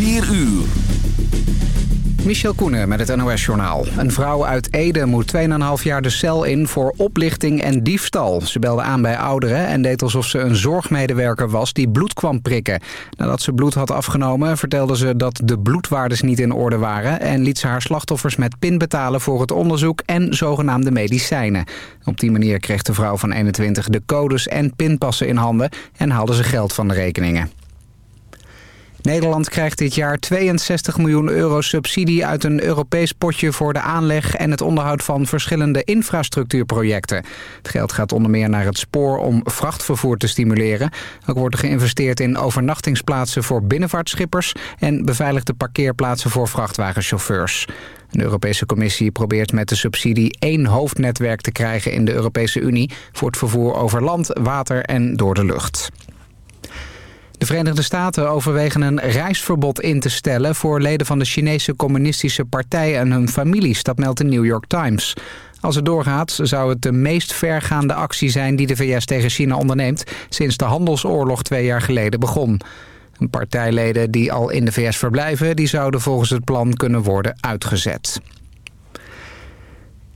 4 uur. Michel Koenen met het NOS-journaal. Een vrouw uit Ede moet 2,5 jaar de cel in voor oplichting en diefstal. Ze belde aan bij ouderen en deed alsof ze een zorgmedewerker was die bloed kwam prikken. Nadat ze bloed had afgenomen vertelde ze dat de bloedwaardes niet in orde waren... en liet ze haar slachtoffers met pin betalen voor het onderzoek en zogenaamde medicijnen. Op die manier kreeg de vrouw van 21 de codes en pinpassen in handen en haalde ze geld van de rekeningen. Nederland krijgt dit jaar 62 miljoen euro subsidie uit een Europees potje voor de aanleg en het onderhoud van verschillende infrastructuurprojecten. Het geld gaat onder meer naar het spoor om vrachtvervoer te stimuleren. Ook wordt er geïnvesteerd in overnachtingsplaatsen voor binnenvaartschippers en beveiligde parkeerplaatsen voor vrachtwagenchauffeurs. De Europese Commissie probeert met de subsidie één hoofdnetwerk te krijgen in de Europese Unie voor het vervoer over land, water en door de lucht. De Verenigde Staten overwegen een reisverbod in te stellen... voor leden van de Chinese Communistische Partij en hun families. Dat meldt de New York Times. Als het doorgaat zou het de meest vergaande actie zijn... die de VS tegen China onderneemt... sinds de handelsoorlog twee jaar geleden begon. Partijleden die al in de VS verblijven... die zouden volgens het plan kunnen worden uitgezet.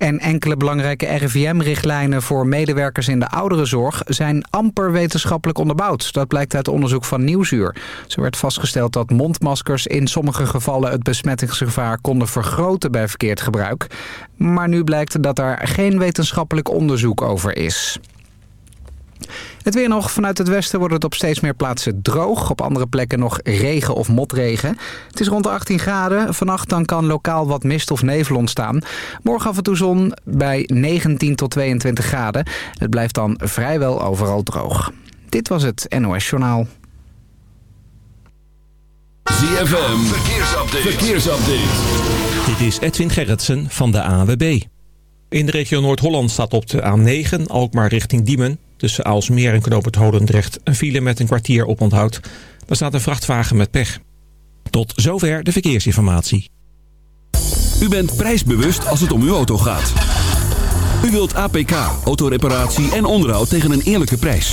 En enkele belangrijke RIVM-richtlijnen voor medewerkers in de ouderenzorg zijn amper wetenschappelijk onderbouwd. Dat blijkt uit onderzoek van Nieuwsuur. Zo werd vastgesteld dat mondmaskers in sommige gevallen het besmettingsgevaar konden vergroten bij verkeerd gebruik. Maar nu blijkt dat daar geen wetenschappelijk onderzoek over is. Het weer nog. Vanuit het westen wordt het op steeds meer plaatsen droog. Op andere plekken nog regen of motregen. Het is rond de 18 graden. Vannacht dan kan lokaal wat mist of nevel ontstaan. Morgen af en toe zon bij 19 tot 22 graden. Het blijft dan vrijwel overal droog. Dit was het NOS Journaal. ZFM, verkeersupdate. verkeersupdate. Dit is Edwin Gerritsen van de ANWB. In de regio Noord-Holland staat op de A9 Alkmaar richting Diemen Tussen Aalsmeer en Knoop Holendrecht een file met een kwartier op onthoud. Daar staat een vrachtwagen met pech. Tot zover de verkeersinformatie. U bent prijsbewust als het om uw auto gaat. U wilt APK, autoreparatie en onderhoud tegen een eerlijke prijs.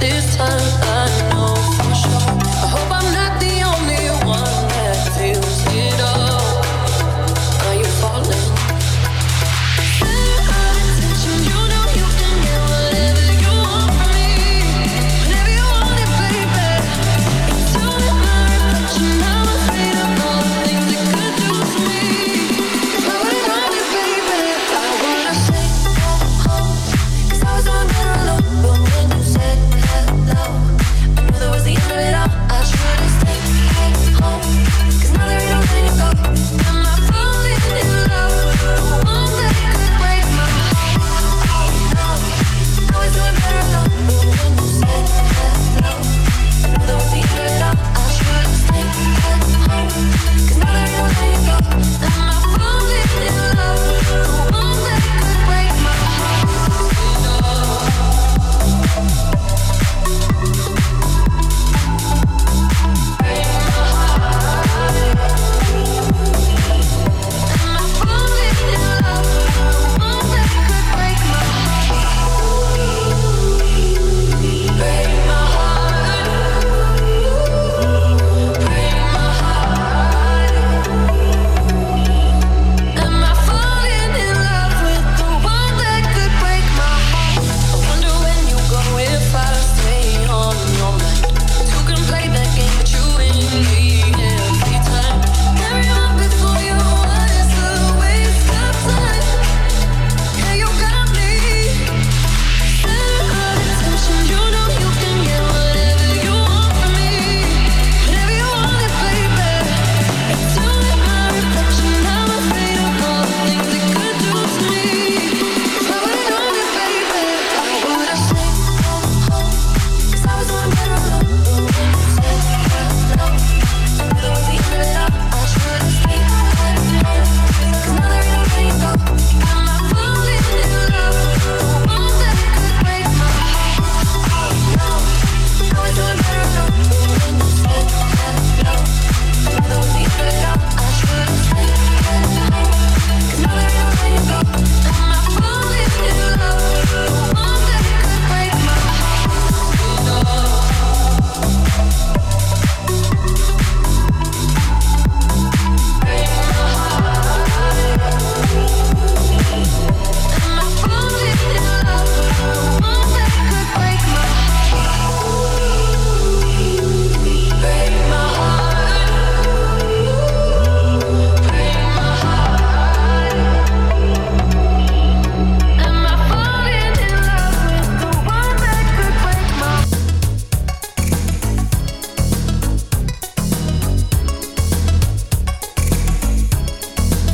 This time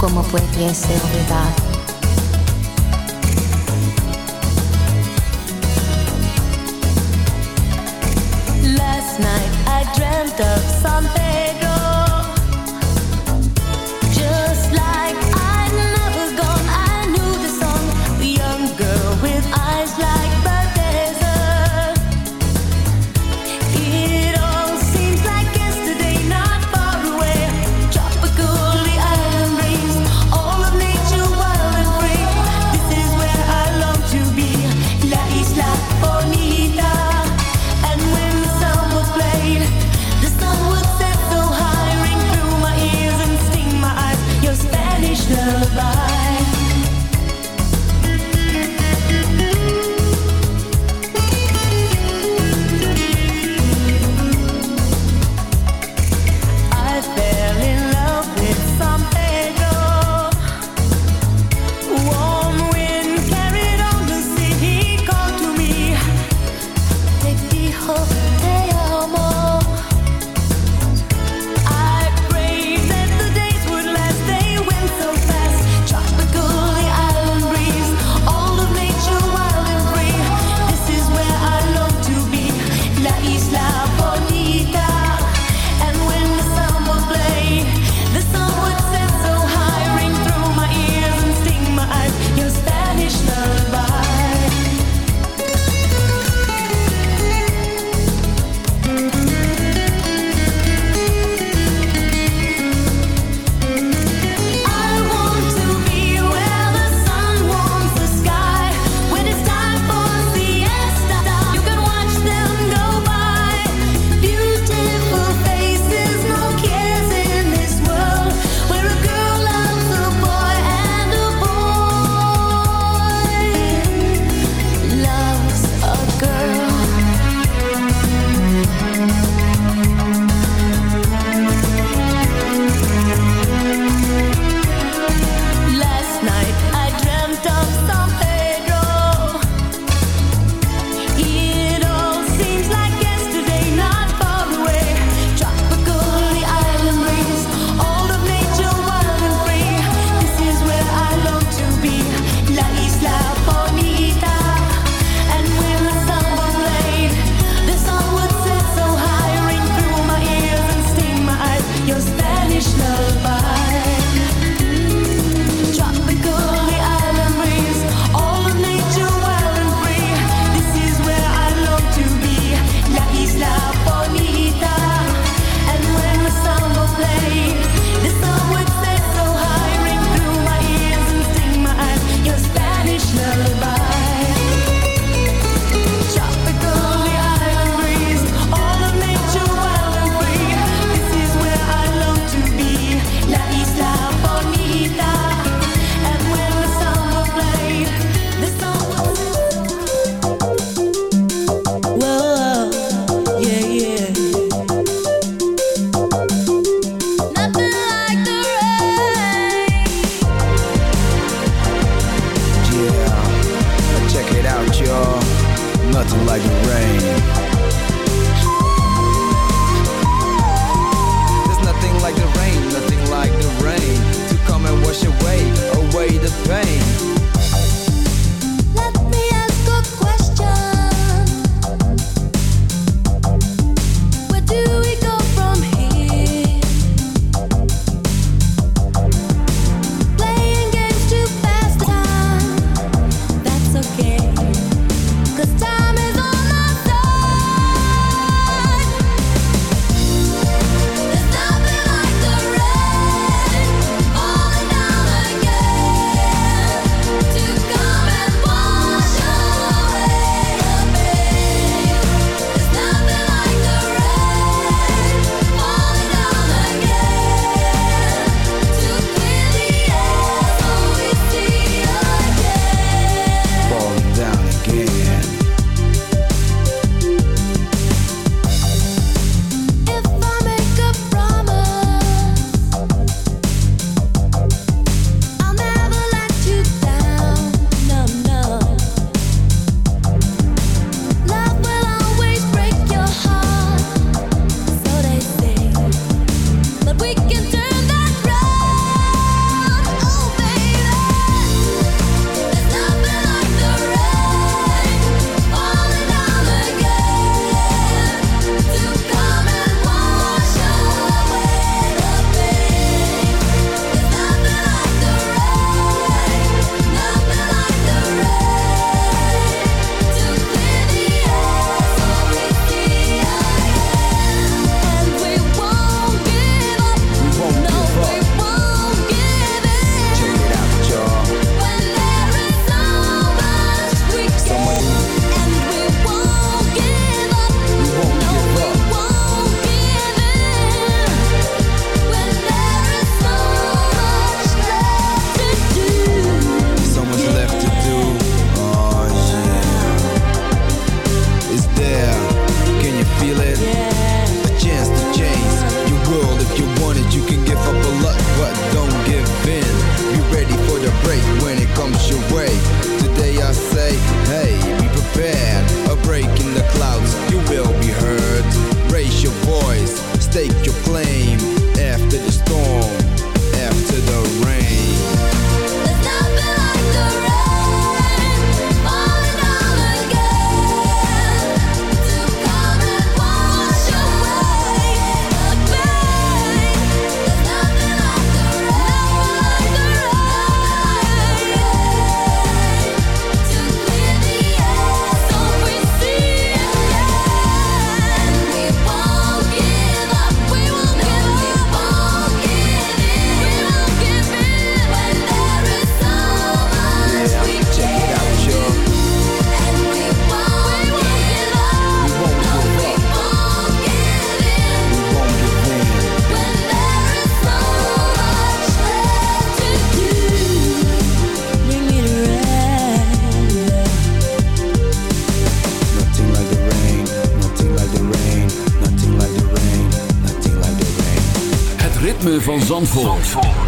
¿Cómo pudiese olvidar? Last night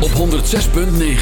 Op 106.9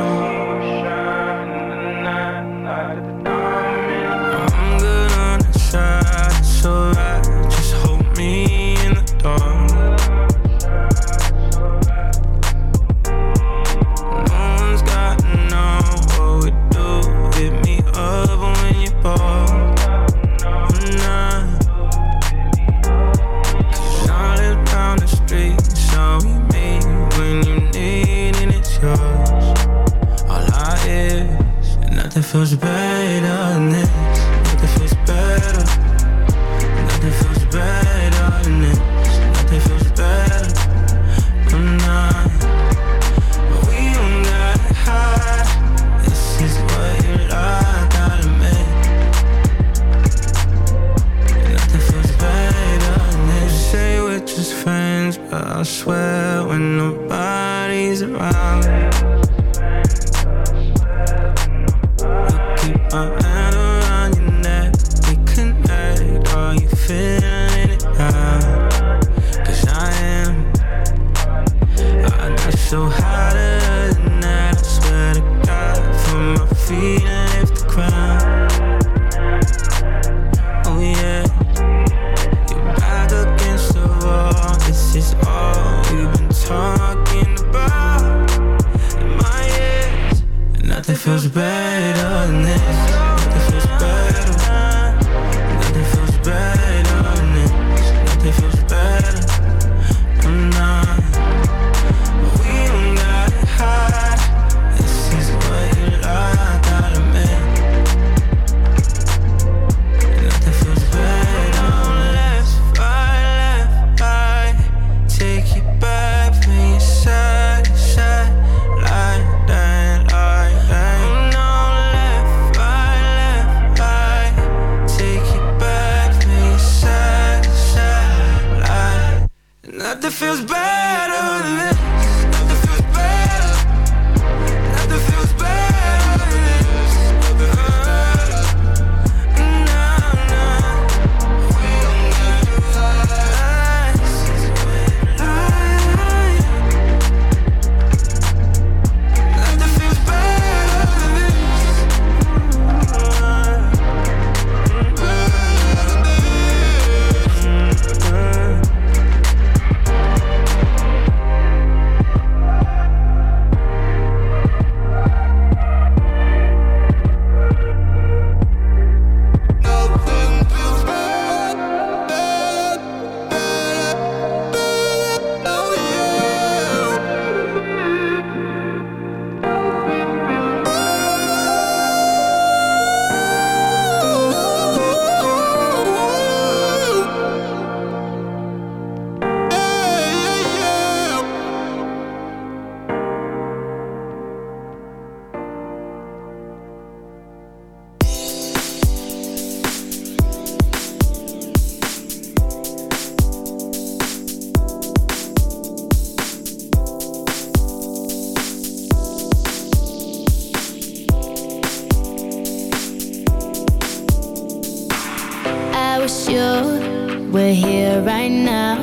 wish you. Were here right now.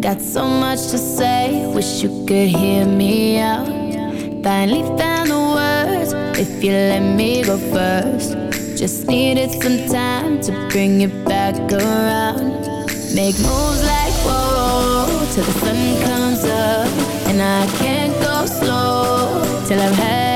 Got so much to say, wish you could hear me out. Finally found the words, if you let me go first. Just needed some time to bring it back around. Make moves like whoa, till the sun comes up. And I can't go slow, till I've had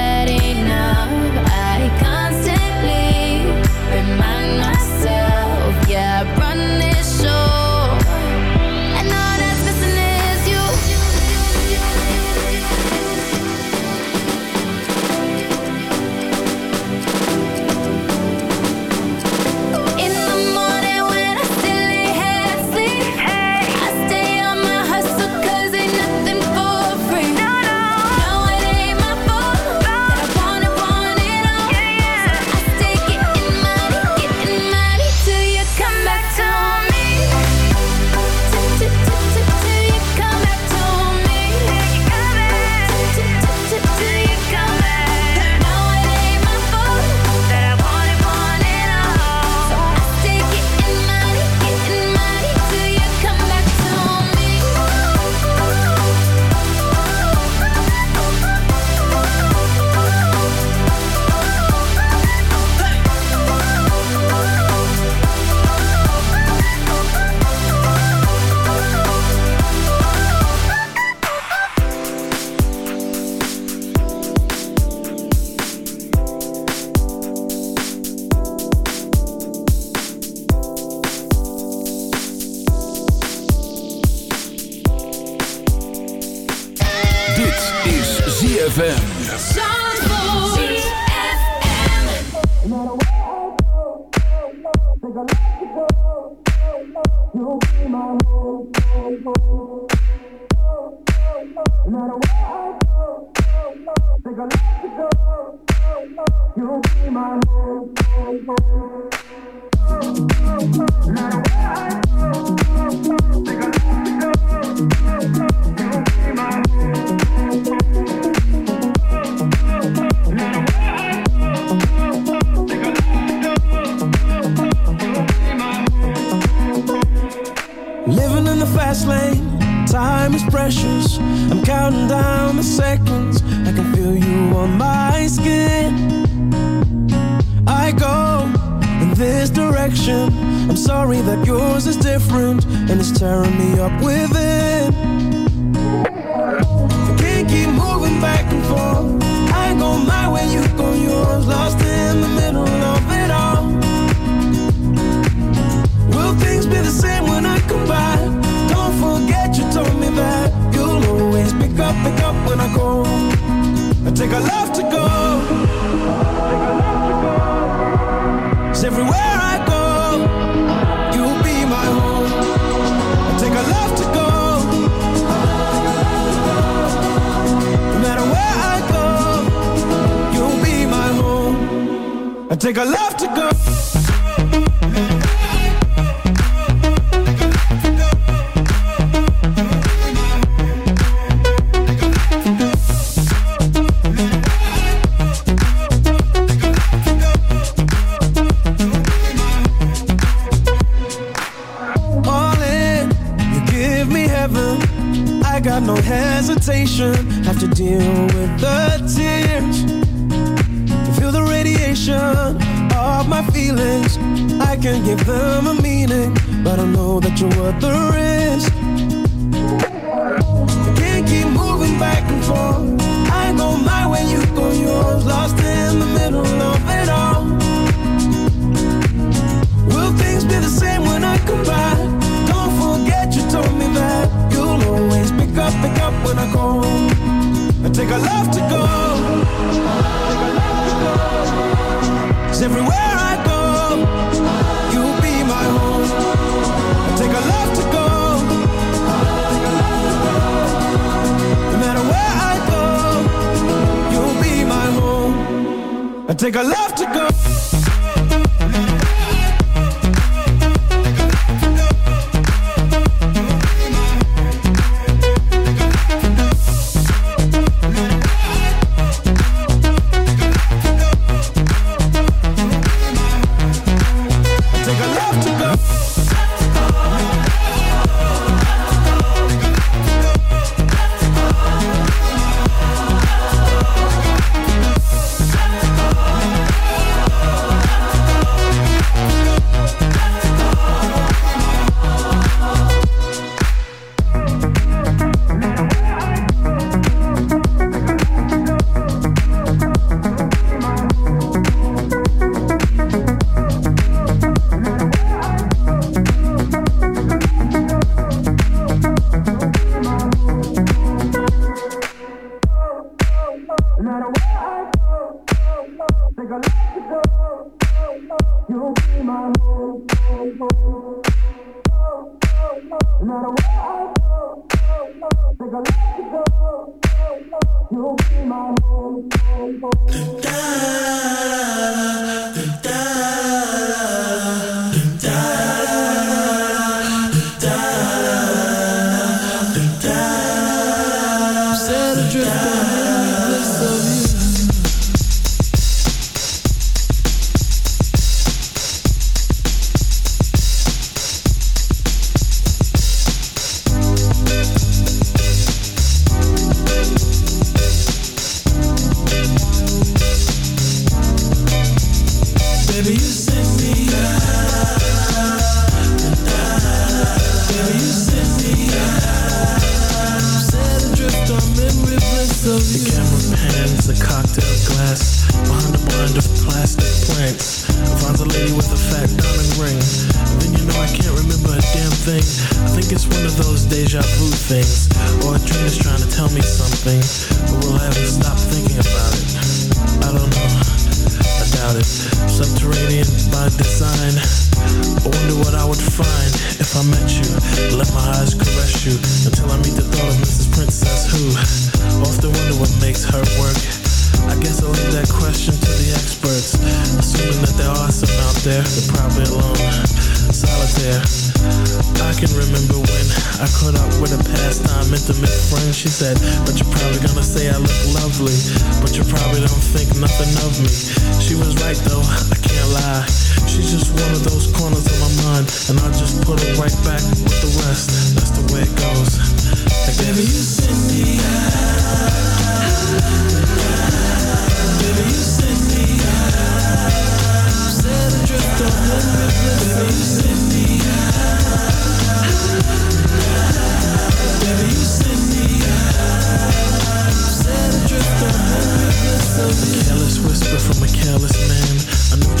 You. Careless whisper from a careless man.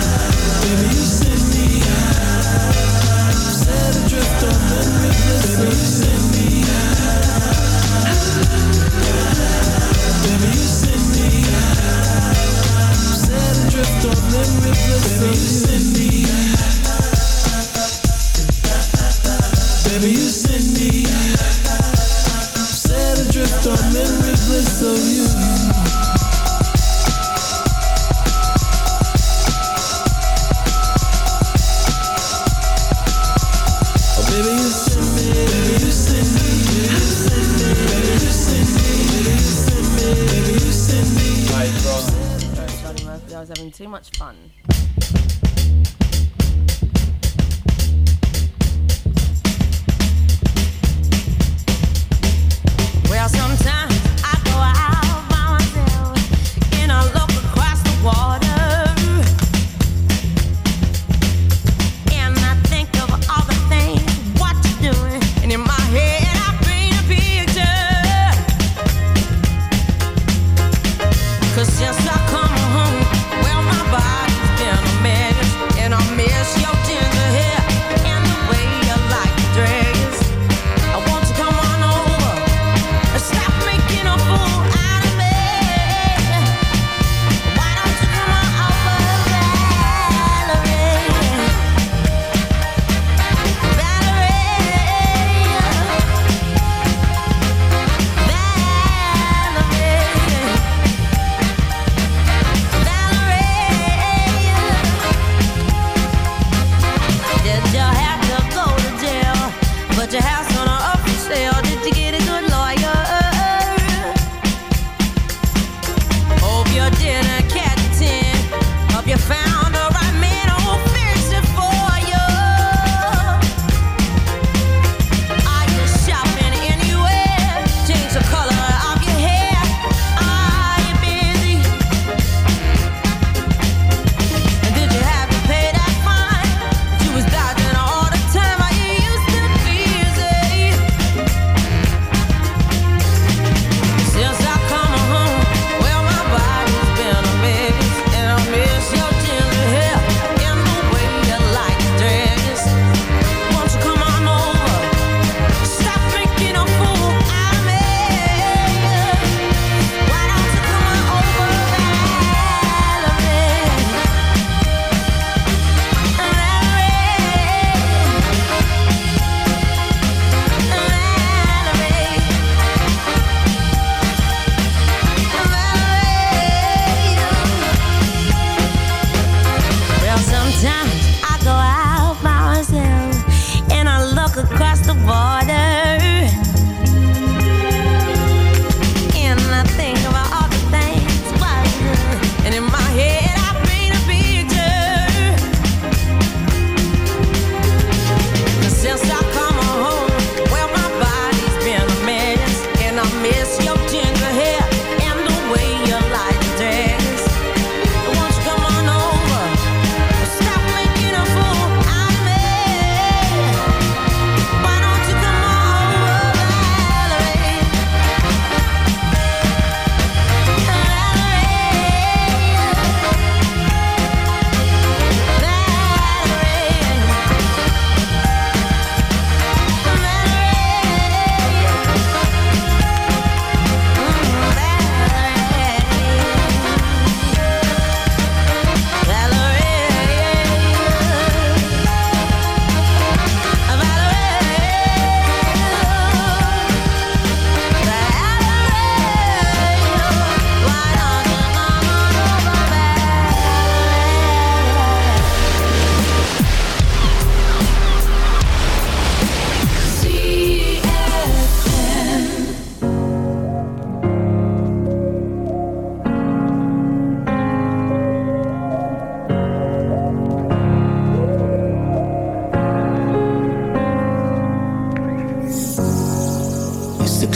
drift of them rivers of Cindy. Having too much fun.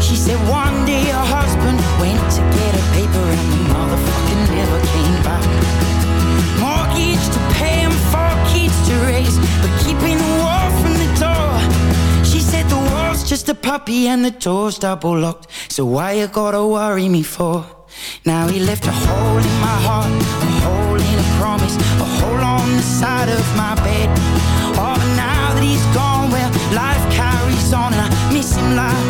She said one day her husband went to get a paper and the motherfucker never came back. Mortgage to pay and four kids to raise, but keeping the wall from the door. She said the wall's just a puppy and the door's double locked. So why you gotta worry me for? Now he left a hole in my heart, a hole in a promise, a hole on the side of my bed. Oh, but now that he's gone, well, life carries on and I miss him like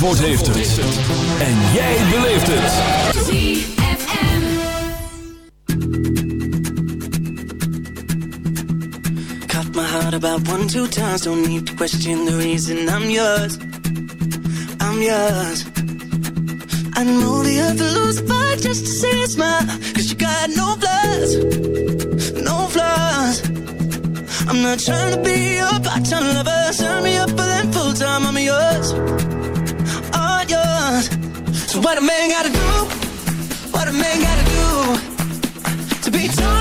Zandvoort heeft het. En jij beleeft het. ZFM. Cut my heart about one, two times. Don't need to question the reason I'm yours. I'm yours. I know the other lose fight just to see a smile. Cause you got no flaws. No flaws. I'm not trying to be your part-time lover. Sign me up for them full-time. I'm yours. So what a man gotta do, what a man gotta do to be told.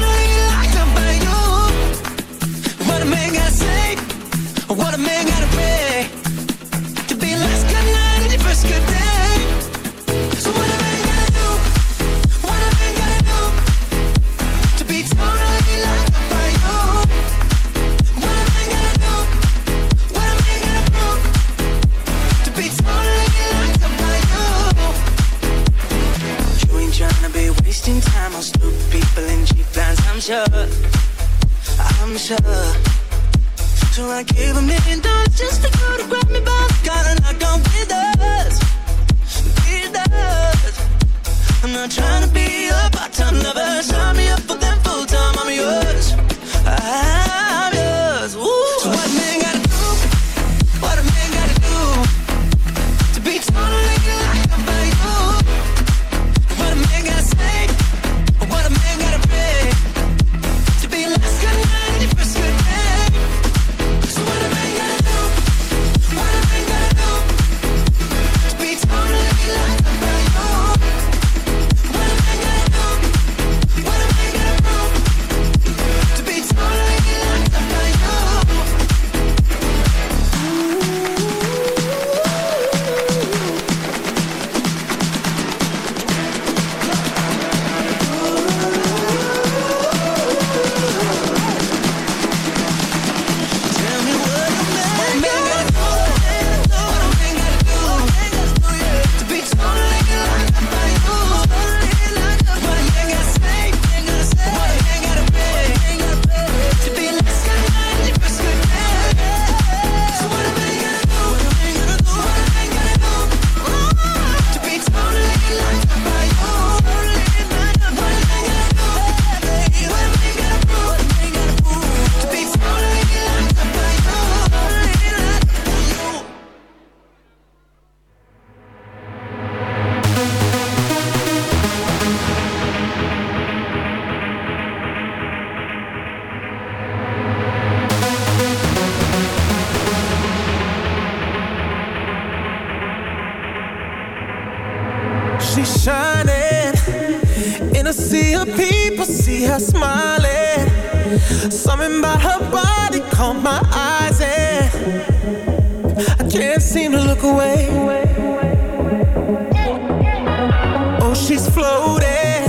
know she's floating.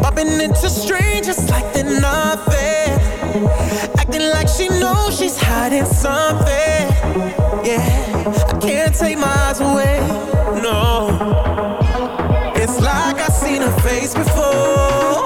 Bumping into strangers like they're nothing. Acting like she knows she's hiding something. Yeah, I can't take my eyes away, no. It's like I've seen her face before.